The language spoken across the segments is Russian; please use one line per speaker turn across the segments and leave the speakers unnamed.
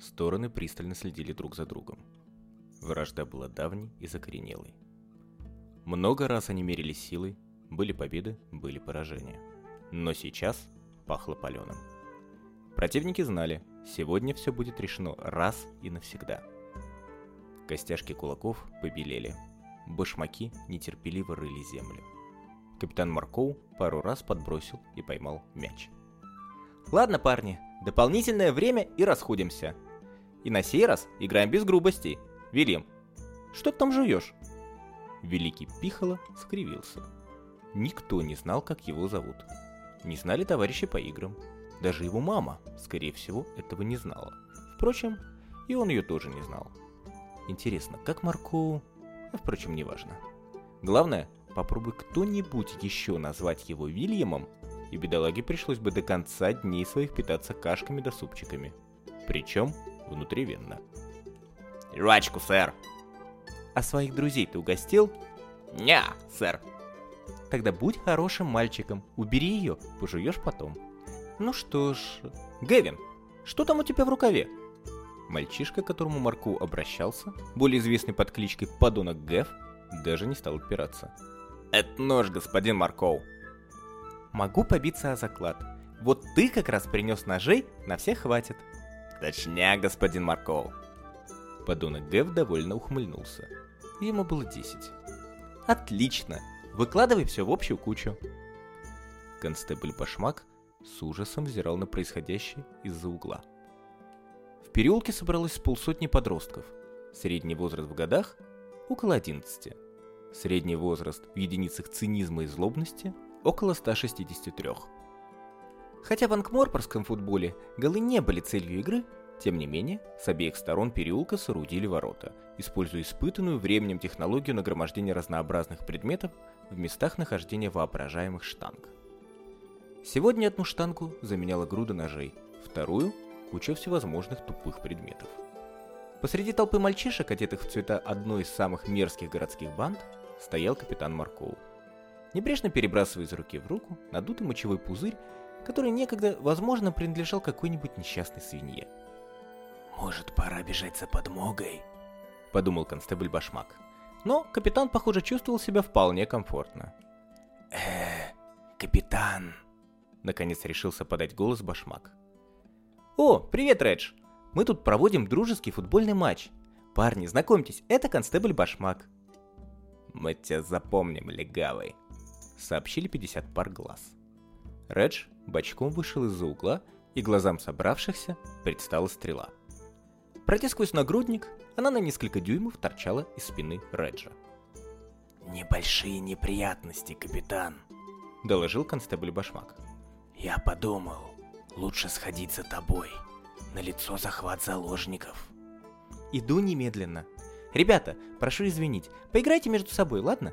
Стороны пристально следили друг за другом. Вражда была давней и закоренелой. Много раз они мерили силой, были победы, были поражения. Но сейчас пахло паленым. Противники знали, сегодня все будет решено раз и навсегда. Костяшки кулаков побелели. Башмаки нетерпеливо рыли землю. Капитан Маркоу пару раз подбросил и поймал мяч.
«Ладно, парни, дополнительное время и расходимся. И на сей раз играем без грубостей. Вильям, что ты там жуешь?»
Великий Пихола скривился. Никто не знал, как его зовут. Не знали товарищи по играм. Даже его мама, скорее всего, этого не знала. Впрочем, и он ее тоже не знал. Интересно, как Марку... А, впрочем, неважно. Главное, попробуй кто-нибудь еще назвать его Вильямом, и бедолаге пришлось бы до конца дней своих питаться кашками да супчиками. Причем внутривенно.
«Жвачку, сэр!»
«А своих друзей ты угостил?»
«Ня, сэр!»
«Тогда будь хорошим мальчиком, убери ее, пожуешь потом».
«Ну что ж...» «Гэвин, что там у тебя в рукаве?»
Мальчишка, к которому Марку обращался, более известный под кличкой Подонок Гэв, даже не стал отпираться.
«Это нож, господин Маркоу».
«Могу побиться о заклад. Вот ты как раз принес ножей, на всех хватит».
«Точняк, господин Маркоу».
Подонок Гэв довольно ухмыльнулся. Ему было 10.
«Отлично. Выкладывай все в общую кучу».
Констебль Башмак с ужасом взирал на происходящее из-за угла. В переулке собралось полсотни подростков. Средний возраст в годах – около 11. Средний возраст в единицах цинизма и злобности – около 163. Хотя в анкморпорском футболе голы не были целью игры, тем не менее, с обеих сторон переулка соорудили ворота, используя испытанную временем технологию нагромождения разнообразных предметов в местах нахождения воображаемых штанг. Сегодня одну штангу заменяла груда ножей, вторую куча всевозможных тупых предметов. Посреди толпы мальчишек, одетых в цвета одной из самых мерзких городских банд, стоял капитан Маркоу. Небрежно перебрасывая из руки в руку надутый мочевой пузырь, который некогда, возможно, принадлежал какой-нибудь несчастной свинье.
«Может, пора бежать за подмогой?»
— подумал констебль Башмак. Но капитан, похоже, чувствовал себя вполне комфортно.
э капитан!»
Наконец решился подать голос Башмак.
«О, привет, Редж! Мы тут проводим дружеский футбольный матч. Парни, знакомьтесь, это констебль Башмак».
«Мы тебя запомним, легавый», — сообщили 50 пар глаз. Редж бочком вышел из-за угла, и глазам собравшихся предстала стрела. Пройдя сквозь нагрудник, она на несколько дюймов торчала из спины Реджа.
«Небольшие неприятности, капитан», —
доложил констебль Башмак.
«Я подумал, Лучше сходить за тобой. На лицо захват заложников.
Иду немедленно. Ребята, прошу извинить, поиграйте между собой, ладно?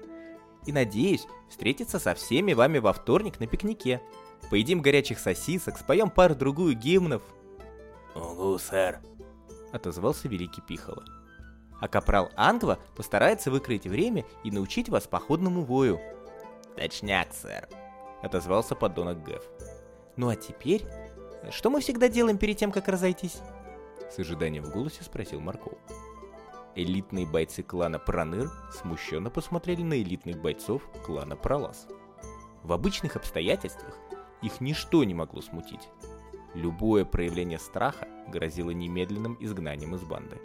И надеюсь встретиться со всеми вами во вторник на пикнике. Поедим горячих сосисок, споем пару-другую гимнов.
Угу, сэр.
Отозвался великий Пихола.
А капрал Ангва постарается выкроить время и научить вас походному вою.
Точняк, сэр.
Отозвался подонок Гэв.
Ну а теперь что мы всегда делаем перед тем, как разойтись?»
С ожиданием в голосе спросил Марков. Элитные бойцы клана Проныр смущенно посмотрели на элитных бойцов клана Пролаз. В обычных обстоятельствах их ничто не могло смутить. Любое проявление страха грозило немедленным изгнанием из банды.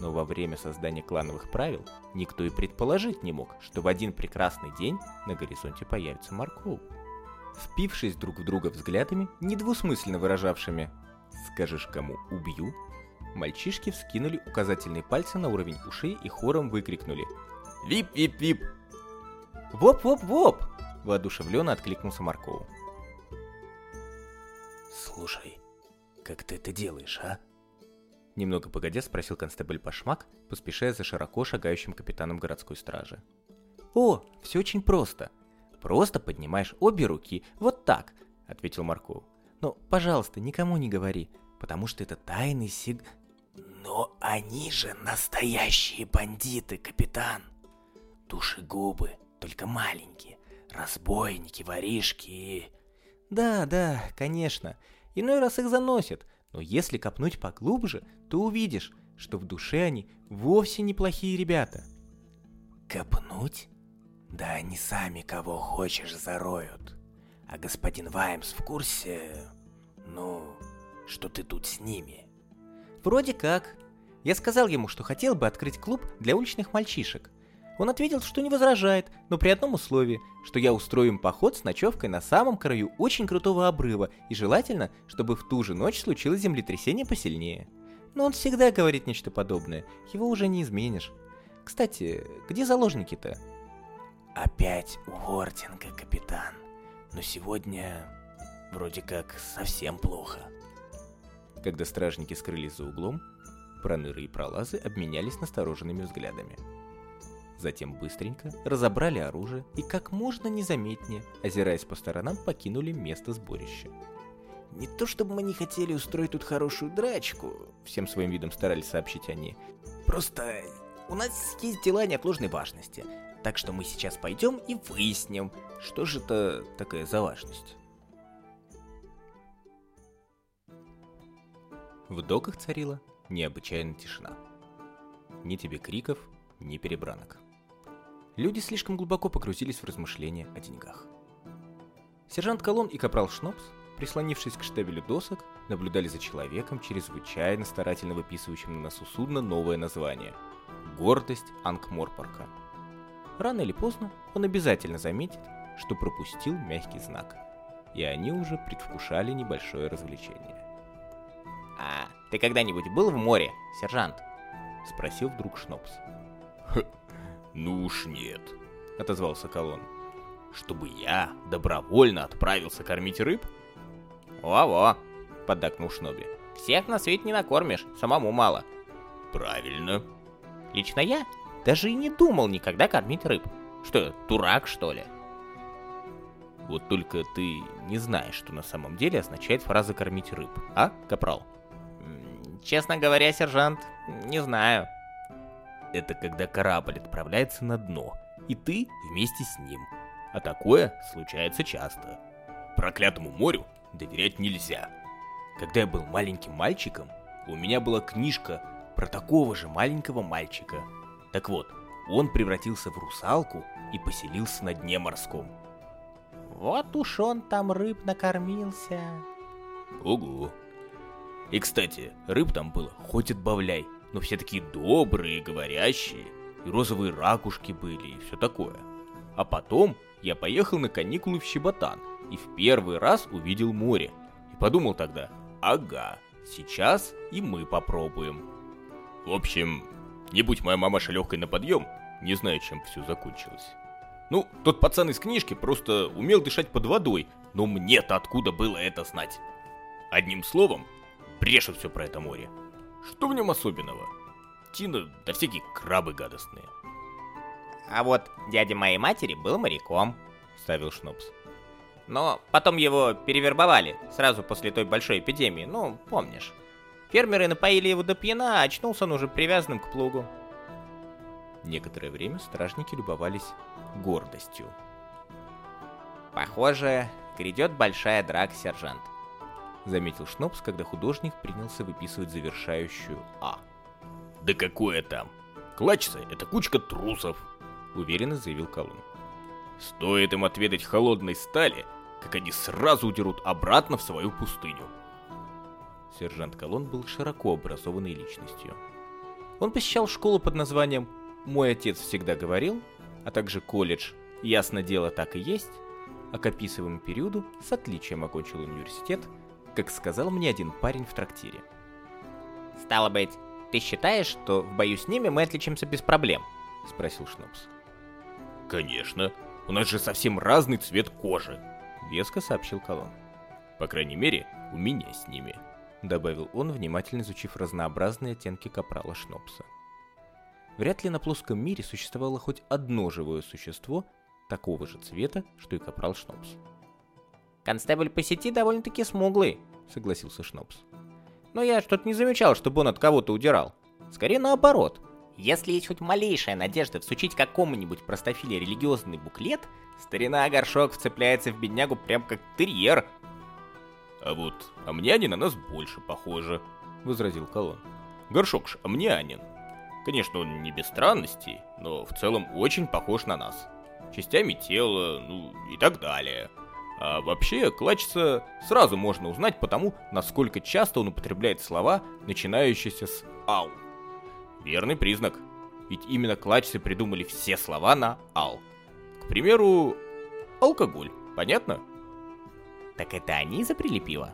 Но во время создания клановых правил никто и предположить не мог, что в один прекрасный день на горизонте появится Марков. Впившись друг в друга взглядами, недвусмысленно выражавшими «скажешь кому убью», мальчишки вскинули указательные пальцы на уровень ушей и хором выкрикнули «Вип-вип-вип!»
«Воп-воп-воп!» – воодушевленно откликнулся Марков.
«Слушай, как ты это делаешь, а?»
Немного погодя спросил констебль Пашмак, поспешая за широко шагающим капитаном городской стражи.
«О, все очень просто. Просто поднимаешь обе руки, вот так, ответил Марков. Но, пожалуйста, никому не говори, потому что это тайный сиг...
Но они же настоящие бандиты, капитан. Душегубы, только маленькие. Разбойники, воришки и...
Да, да, конечно. Иной раз их заносят, Но если копнуть поглубже, то увидишь, что в душе они вовсе неплохие ребята.
Копнуть? Да они сами кого хочешь зароют. А господин Ваймс в курсе, ну, что ты тут с ними?
Вроде как. Я сказал ему, что хотел бы открыть клуб для уличных мальчишек. Он ответил, что не возражает, но при одном условии, что я устрою им поход с ночевкой на самом краю очень крутого обрыва, и желательно, чтобы в ту же ночь случилось землетрясение посильнее. Но он всегда говорит нечто подобное, его уже не изменишь. Кстати, где заложники-то?
Опять у Хортинга, капитан. Но сегодня вроде как совсем плохо.
Когда стражники скрылись за углом, проныры и пролазы обменялись настороженными взглядами. Затем быстренько разобрали оружие и как можно незаметнее, озираясь по сторонам, покинули место сборища.
Не то чтобы мы не хотели устроить тут хорошую драчку,
всем своим видом старались сообщить они.
Просто у нас есть дела неотложной важности. Так что мы сейчас пойдем и выясним, что же это такая за важность.
В доках царила необычайная тишина. Ни тебе криков, ни перебранок. Люди слишком глубоко погрузились в размышления о деньгах. Сержант Колон и капрал Шнопс, прислонившись к штабелю досок, наблюдали за человеком, чрезвычайно старательно выписывающим на носу судна новое название – «Гордость Анкморпорка». Рано или поздно он обязательно заметит, что пропустил мягкий знак, и они уже предвкушали небольшое развлечение.
«А ты когда-нибудь был в море, сержант?»
— спросил вдруг Шнопс.
«Ну уж нет», — отозвался Колон. «Чтобы я добровольно отправился кормить рыб?»
«Во-во», — поддакнул Шноби. «Всех на свете не накормишь, самому мало».
«Правильно».
«Лично я даже и не думал никогда кормить рыб. Что, дурак, что ли?»
Вот только ты не знаешь, что на самом деле означает фраза «кормить рыб», а, капрал?
Честно говоря, сержант, не знаю.
Это когда корабль отправляется на дно, и ты вместе с ним. А такое случается часто. Проклятому морю доверять нельзя. Когда я был маленьким мальчиком, у меня была книжка про такого же маленького мальчика. Так вот, он превратился в русалку и поселился на дне морском.
Вот уж он там рыб накормился.
Ого. И, кстати, рыб там было хоть отбавляй, но все такие добрые, говорящие, и розовые ракушки были, и все такое. А потом я поехал на каникулы в Щеботан, и в первый раз увидел море. И подумал тогда, ага, сейчас и мы попробуем. В общем, не будь моя мамаша легкой на подъем, не знаю, чем все закончилось. Ну, тот пацан из книжки просто умел дышать под водой, но мне-то откуда было это знать? Одним словом, брешет все про это море. Что в нем особенного? Тина, да всякие крабы гадостные.
А вот дядя моей матери был моряком,
ставил Шнопс.
Но потом его перевербовали, сразу после той большой эпидемии, ну, помнишь. Фермеры напоили его до пьяна, а очнулся он уже привязанным к плугу.
Некоторое время стражники любовались гордостью.
Похоже, грядет большая драка, сержант
заметил Шнопс, когда художник принялся выписывать завершающую «А».
«Да какое там? Клачца — это кучка трусов», —
уверенно заявил Колун.
«Стоит им отведать холодной стали, как они сразу удерут обратно в свою пустыню».
Сержант Колон был широко образованной личностью. Он посещал школу под названием «Мой отец всегда говорил», а также колледж «Ясно дело, так и есть», а к описываемому периоду с отличием окончил университет как сказал мне один парень в трактире.
«Стало быть, ты считаешь, что в бою с ними мы отличимся без проблем?» — спросил Шнупс.
«Конечно. У нас же совсем разный цвет кожи», —
веско сообщил Колон. «По крайней мере, у меня с ними», — добавил он, внимательно изучив разнообразные оттенки капрала Шнопса. Вряд ли на плоском мире существовало хоть одно живое существо такого же цвета, что и капрал Шнопс.
Констебль по сети довольно-таки смуглый, согласился Шнопс. Но я что-то не замечал, чтобы он от кого-то удирал. Скорее наоборот. Если есть хоть малейшая надежда всучить какому-нибудь простофиле религиозный буклет, старина Горшок вцепляется в беднягу прям как терьер.
А вот амнянин на нас больше похоже, возразил Колон. Горшок ж амнянин. Конечно, он не без странностей, но в целом очень похож на нас. Частями тела, ну и так далее. А вообще, Клачца сразу можно узнать по тому, насколько часто он употребляет слова, начинающиеся с «ау». Верный признак. Ведь именно Клачцы придумали все слова на «ал». К примеру, алкоголь. Понятно?
Так это они изобрели пиво?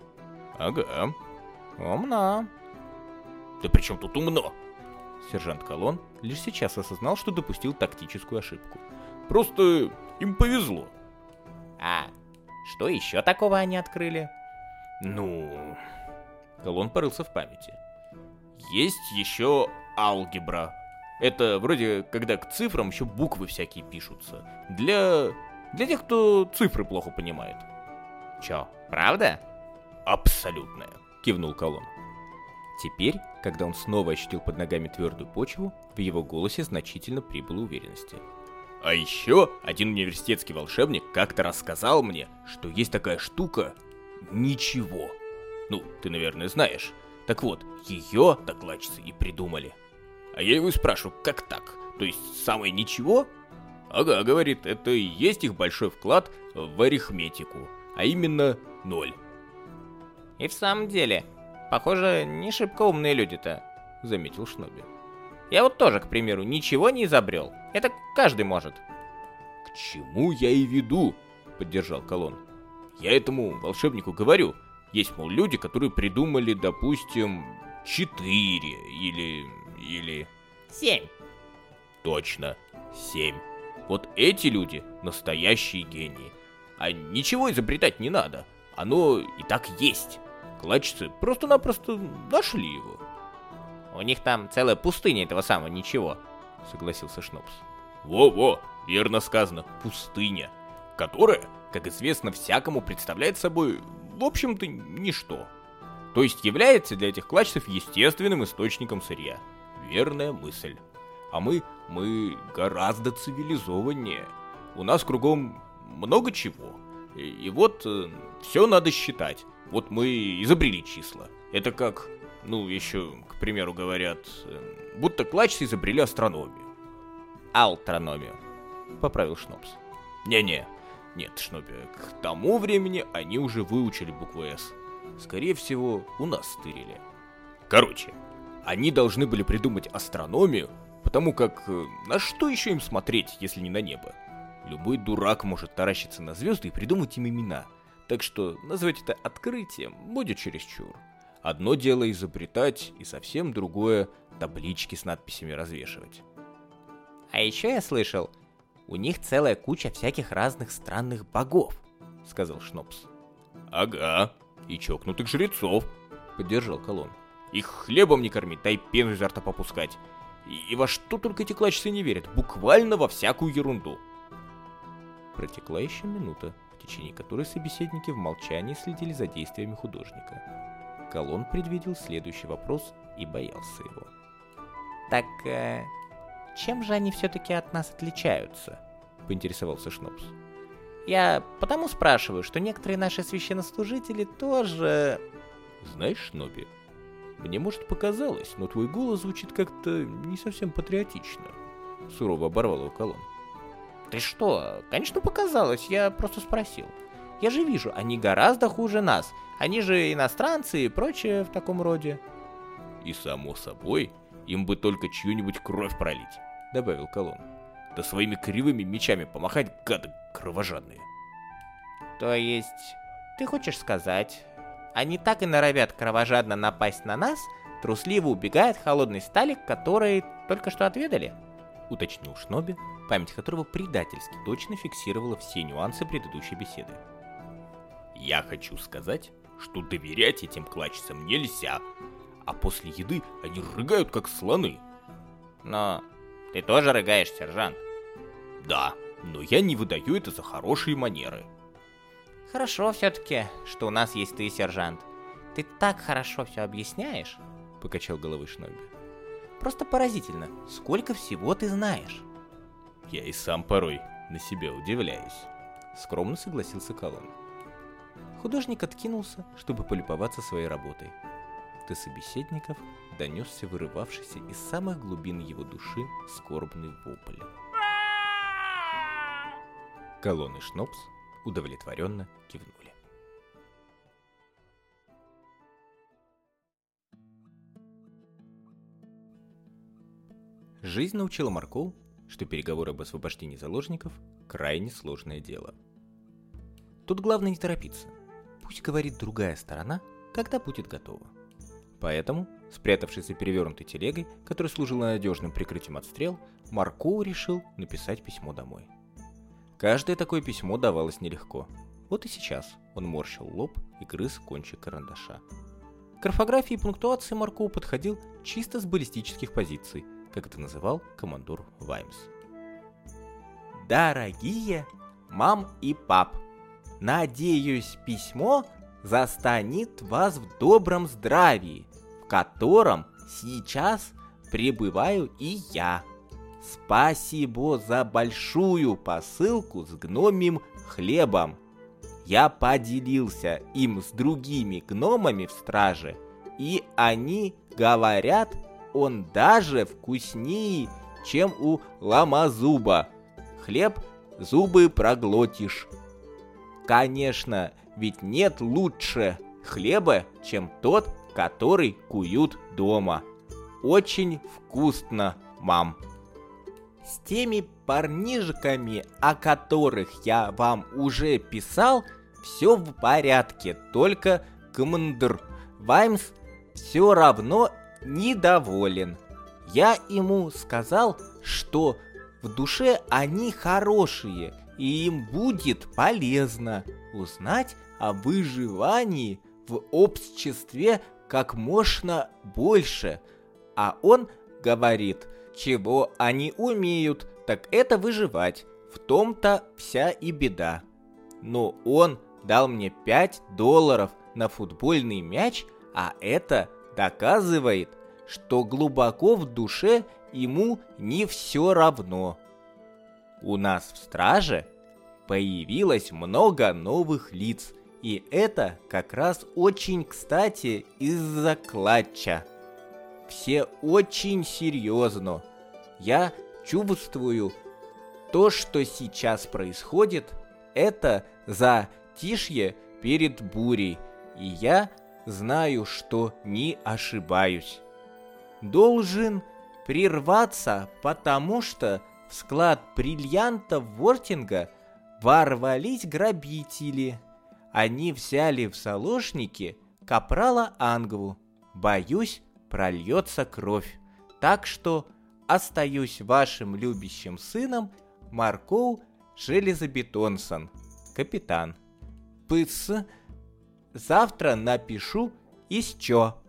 Ага.
Умно.
Да при чем тут умно?
Сержант Колон лишь сейчас осознал, что допустил тактическую ошибку.
Просто им повезло.
А что еще такого они открыли?
Ну... Колон порылся в памяти. Есть еще алгебра. Это вроде, когда к цифрам еще буквы всякие пишутся. Для... для тех, кто цифры плохо понимает.
Чё, правда?
Абсолютная, кивнул Колон.
Теперь, когда он снова ощутил под ногами твердую почву, в его голосе значительно прибыло уверенности.
А еще один университетский волшебник как-то рассказал мне, что есть такая штука «Ничего». Ну, ты, наверное, знаешь. Так вот, ее докладчицы и придумали. А я его и спрашиваю, как так? То есть самое ничего? Ага, говорит, это и есть их большой вклад в арифметику, а именно ноль.
И в самом деле, похоже, не шибко умные люди-то, заметил Шноби. Я вот тоже, к примеру, ничего не изобрел. Это каждый может.
К чему я и веду, поддержал Колон. Я этому волшебнику говорю. Есть, мол, люди, которые придумали, допустим, четыре или... или...
Семь.
Точно, семь. Вот эти люди настоящие гении. А ничего изобретать не надо. Оно и так есть. Клачцы просто-напросто нашли его.
У них там целая пустыня этого самого ничего, согласился Шнопс.
Во-во, верно сказано, пустыня, которая, как известно всякому, представляет собой, в общем-то, ничто. То есть является для этих клачцев естественным источником сырья. Верная мысль. А мы, мы гораздо цивилизованнее. У нас кругом много чего. И, и вот э, все надо считать. Вот мы изобрели числа. Это как ну, еще, к примеру, говорят, э, будто клачцы изобрели астрономию.
Алтрономию, поправил Шнопс.
Не-не, нет, Шнопи, к тому времени они уже выучили букву «С». Скорее всего, у нас стырили. Короче, они должны были придумать астрономию, потому как э, на что еще им смотреть, если не на небо? Любой дурак может таращиться на звезды и придумать им имена. Так что назвать это открытием будет чересчур. Одно дело изобретать, и совсем другое таблички с надписями развешивать.
А еще я слышал, у них целая куча всяких разных странных богов, сказал Шнопс.
Ага, и чокнутых жрецов, поддержал Колон. Их хлебом не кормить, дай пену изо рта попускать. И, и во что только эти клачцы не верят, буквально во всякую ерунду.
Протекла еще минута, в течение которой собеседники в молчании следили за действиями художника. Колон предвидел следующий вопрос и боялся его. «Так, э, чем же они все-таки от нас отличаются?» — поинтересовался Шнопс. «Я потому спрашиваю, что некоторые наши священнослужители тоже...»
«Знаешь, Шноби, мне, может, показалось, но твой голос звучит как-то не совсем патриотично», — сурово оборвал его Колон.
«Ты что? Конечно, показалось, я просто спросил. Я же вижу, они гораздо хуже нас. Они же иностранцы и прочее в таком роде.
И само собой, им бы только чью-нибудь кровь пролить, добавил Колон. Да своими кривыми мечами помахать, гады кровожадные.
То есть, ты хочешь сказать, они так и норовят кровожадно напасть на нас, трусливо убегая от холодной стали, которой только что отведали? Уточнил Шноби, память которого предательски точно фиксировала все нюансы предыдущей беседы.
Я хочу сказать, что доверять этим клачцам нельзя, а после еды они рыгают как слоны.
Но ты тоже рыгаешь, сержант.
Да, но я не выдаю это за хорошие манеры.
Хорошо все-таки, что у нас есть ты, сержант. Ты так хорошо все объясняешь, покачал головой Шноби. Просто поразительно, сколько всего ты знаешь.
Я и сам порой на себя удивляюсь. Скромно согласился Колон. Художник откинулся, чтобы полюбоваться своей работой. До собеседников донесся вырывавшийся из самых глубин его души скорбный вопль. Колонны Шнопс удовлетворенно кивнули. Жизнь научила Марков, что переговоры об освобождении заложников – крайне сложное дело. Тут главное не торопиться. Пусть говорит другая сторона, когда будет готова. Поэтому, спрятавшись за перевернутой телегой, которая служила надежным прикрытием от стрел, Маркоу решил написать письмо домой. Каждое такое письмо давалось нелегко. Вот и сейчас он морщил лоб и грыз кончик карандаша. К орфографии и пунктуации Маркоу подходил чисто с баллистических позиций, как это называл командор Ваймс.
Дорогие мам и пап, надеюсь, письмо застанет вас в добром здравии, в котором сейчас пребываю и я. Спасибо за большую посылку с гномим хлебом. Я поделился им с другими гномами в страже, и они говорят, он даже вкуснее, чем у ламазуба. Хлеб зубы проглотишь. Конечно, ведь нет лучше хлеба, чем тот, который куют дома. Очень вкусно, мам. С теми парнижками, о которых я вам уже писал, все в порядке, только командир Ваймс все равно недоволен. Я ему сказал, что в душе они хорошие, и им будет полезно узнать о выживании в обществе как можно больше. А он говорит, чего они умеют, так это выживать. В том-то вся и беда. Но он дал мне 5 долларов на футбольный мяч, а это доказывает, что глубоко в душе ему не все равно. У нас в страже появилось много новых лиц, и это как раз очень кстати из-за клатча. Все очень серьезно. Я чувствую, то, что сейчас происходит, это затишье перед бурей, и я знаю, что не ошибаюсь. Должен прерваться, потому что в склад бриллиантов Вортинга ворвались грабители. Они взяли в заложники капрала Ангву. Боюсь, прольется кровь. Так что остаюсь вашим любящим сыном Маркоу Железобетонсон, капитан. Пыс, завтра напишу чё.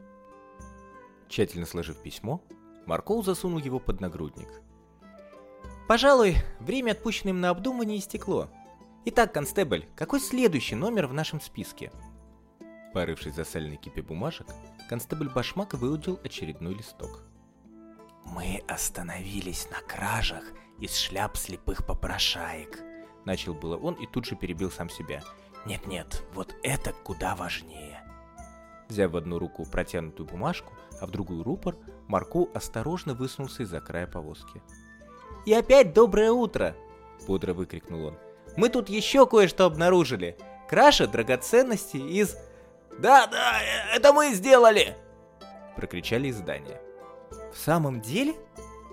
Тщательно сложив письмо, Маркоу засунул его под нагрудник.
Пожалуй, время, отпущенное им на обдумывание, истекло. Итак, констебль, какой следующий номер в нашем списке?
Порывшись за сальной кипе бумажек, констебль Башмак выудил очередной листок.
«Мы остановились на кражах из шляп слепых попрошаек», —
начал было он и тут же перебил сам себя.
«Нет-нет, вот это куда важнее».
Взяв в одну руку протянутую бумажку, а в другую рупор, Марко осторожно высунулся из-за края повозки.
«И опять доброе утро!» — бодро выкрикнул он. «Мы тут еще кое-что обнаружили. Краша драгоценности из...»
«Да-да, это мы сделали!»
— прокричали из здания.
«В самом деле?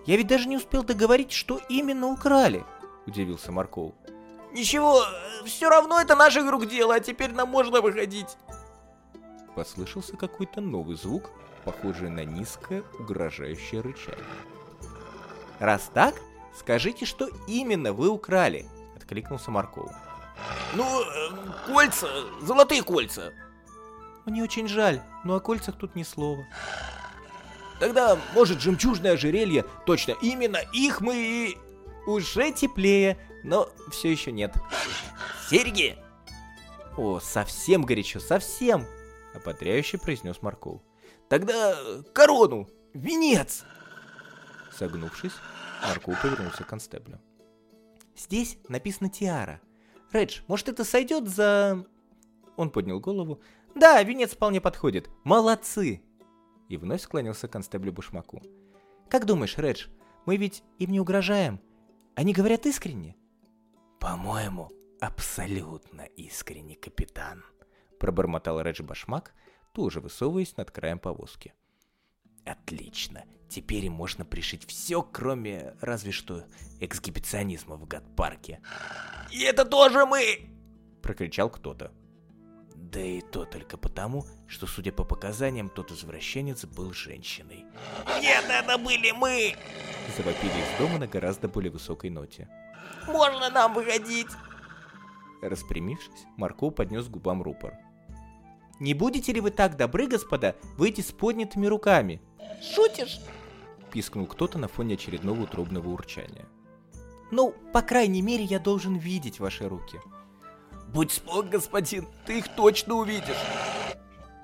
Я ведь даже не успел договорить, что именно украли!» — удивился Марков.
«Ничего, все равно это наших рук дело, а теперь нам можно выходить!»
Послышался какой-то новый звук, похожий на низкое угрожающее рычание.
«Раз так, скажите, что именно вы украли?» — откликнулся Марков.
«Ну, кольца, золотые кольца!»
Мне очень жаль, но о кольцах тут ни слова.
Тогда, может, жемчужное ожерелье? Точно, именно их мы и...
Уже теплее, но все еще нет.
Серьги!
О, совсем горячо, совсем! Ободряюще произнес Марков.
Тогда корону! Венец!
Согнувшись, Марков повернулся к констеблю.
Здесь написано Тиара. Редж, может это сойдет за... Он поднял голову. «Да, венец вполне подходит. Молодцы!» И вновь склонился к констеблю Башмаку. «Как думаешь, Редж, мы ведь им не угрожаем? Они говорят искренне?»
«По-моему, абсолютно искренне, капитан», —
пробормотал Редж Башмак, тоже высовываясь над краем повозки.
«Отлично. Теперь можно пришить все, кроме разве что эксгибиционизма в гад-парке». «И это тоже мы!» — прокричал кто-то. Да и то только потому, что, судя по показаниям, тот извращенец был женщиной. «Нет, это были мы!»
Завопили из дома на гораздо более высокой ноте.
«Можно нам выходить?»
Распрямившись, Марко поднес губам рупор. «Не будете ли вы так добры, господа, выйти с поднятыми руками?»
«Шутишь?»
Пискнул кто-то на фоне очередного утробного урчания. «Ну, по крайней мере, я должен видеть ваши руки»,
Будь спок, господин, ты их точно увидишь.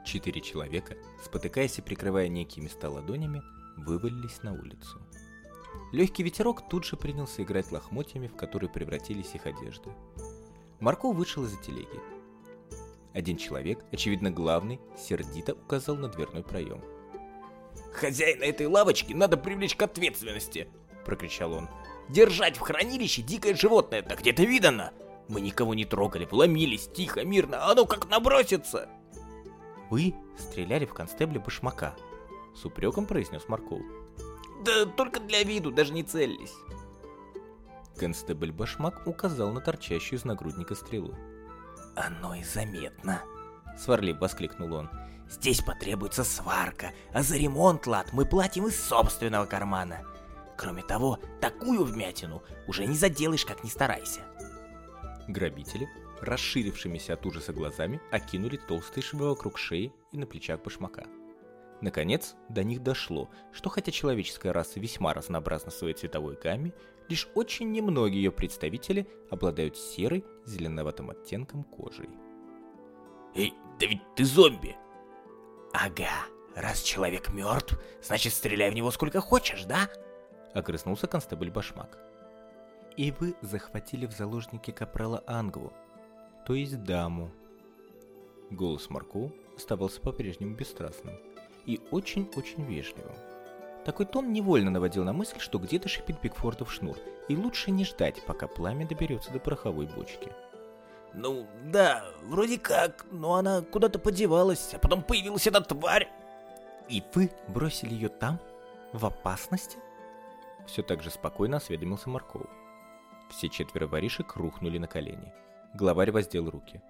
Четыре человека, спотыкаясь и прикрывая некие места ладонями, вывалились на улицу. Легкий ветерок тут же принялся играть лохмотьями, в которые превратились их одежды. Марко вышел из-за телеги. Один человек, очевидно главный, сердито указал на дверной проем.
«Хозяина этой лавочки надо привлечь к ответственности!» – прокричал он. «Держать в хранилище дикое животное, так где-то видано! Мы никого не трогали, вломились, тихо, мирно, а ну как набросится!»
«Вы стреляли в констебля Башмака», — с упреком произнес Марков.
«Да только для виду, даже не целились».
Констебль Башмак указал на торчащую из нагрудника стрелу.
«Оно и заметно», — сварлив воскликнул он. «Здесь потребуется сварка, а за ремонт, лад, мы платим из собственного кармана. Кроме того, такую вмятину уже не заделаешь, как ни старайся».
Грабители, расширившимися от ужаса глазами, окинули толстые швы вокруг шеи и на плечах башмака. Наконец, до них дошло, что хотя человеческая раса весьма разнообразна в своей цветовой гамме, лишь очень немногие ее представители обладают серой, зеленоватым оттенком кожей.
«Эй, да ведь ты зомби!»
«Ага, раз человек мертв, значит стреляй в него сколько хочешь, да?»
Огрызнулся констебль Башмак и вы захватили в заложники капрала Ангву, то есть даму. Голос Марку оставался по-прежнему бесстрастным и очень-очень вежливым. Такой тон невольно наводил на мысль, что где-то шипит Бигфордов шнур, и лучше не ждать, пока пламя доберется до пороховой бочки.
«Ну, да, вроде как, но она куда-то подевалась, а потом появилась эта тварь!»
«И вы бросили ее там? В опасности?» Все так же спокойно осведомился Марков. Все четверо воришек рухнули на колени. Главарь воздел руки.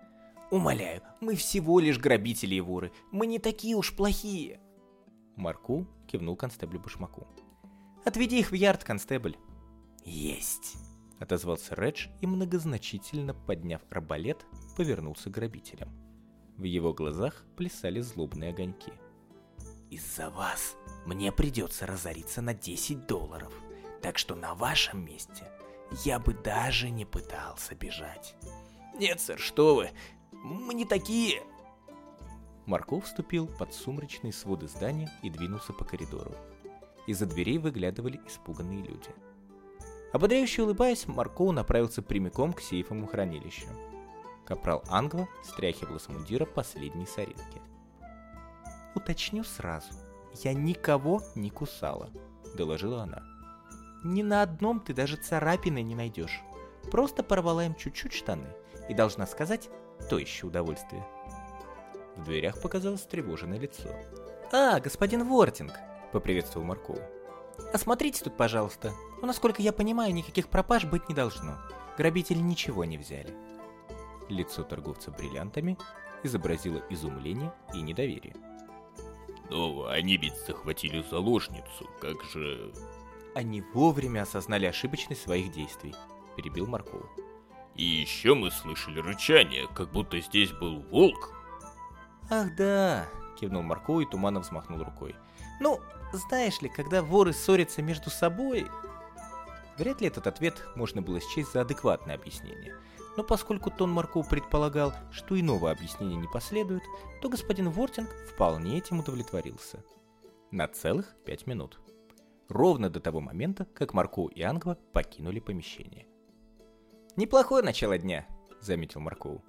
«Умоляю, мы всего лишь грабители и воры. Мы не такие уж плохие!»
Марку кивнул констеблю Башмаку.
«Отведи их в ярд, констебль!»
«Есть!»
— отозвался Редж и, многозначительно подняв арбалет, повернулся к грабителям. В его глазах плясали злобные огоньки.
«Из-за вас мне придется разориться на 10 долларов, так что на вашем месте я бы даже не пытался бежать.
Нет, сэр, что вы, мы не такие.
Марков вступил под сумрачные своды здания и двинулся по коридору. Из-за дверей выглядывали испуганные люди. Ободряюще улыбаясь, Марков направился прямиком к сейфовому хранилищу. Капрал Ангва стряхивал с мундира последние соринки. «Уточню сразу, я никого не кусала», — доложила она. Ни на одном ты даже царапины не найдешь. Просто порвала им чуть-чуть штаны. И должна сказать, то еще удовольствие. В дверях показалось тревоженное лицо. «А, господин Вортинг!» — поприветствовал Марков. «Осмотрите тут, пожалуйста. Но, насколько я понимаю, никаких пропаж быть не должно. Грабители ничего не взяли». Лицо торговца бриллиантами изобразило изумление и недоверие.
«Но они ведь захватили заложницу, как же...»
они вовремя осознали ошибочность своих действий», — перебил Марков.
«И еще мы слышали рычание, как будто здесь был волк».
«Ах да», — кивнул Марков и туманно взмахнул рукой. «Ну, знаешь ли, когда воры ссорятся между собой...» Вряд ли этот ответ можно было счесть за адекватное объяснение. Но поскольку Тон Марков предполагал, что иного объяснения не последует, то господин Вортинг вполне этим удовлетворился. На целых пять минут ровно до того момента, как Марко и Ангва покинули помещение. «Неплохое начало дня», — заметил Маркоу.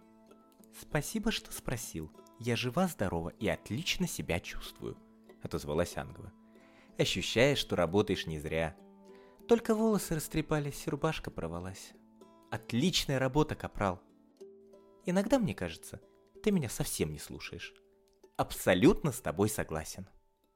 Спасибо, что спросил. Я жива-здорова и отлично себя чувствую, отозвалась Ангва. Ощущаешь, что работаешь не зря. Только волосы растрепались, рубашка порвалась. Отличная работа, капрал. Иногда мне кажется, ты меня совсем не слушаешь. Абсолютно с тобой согласен.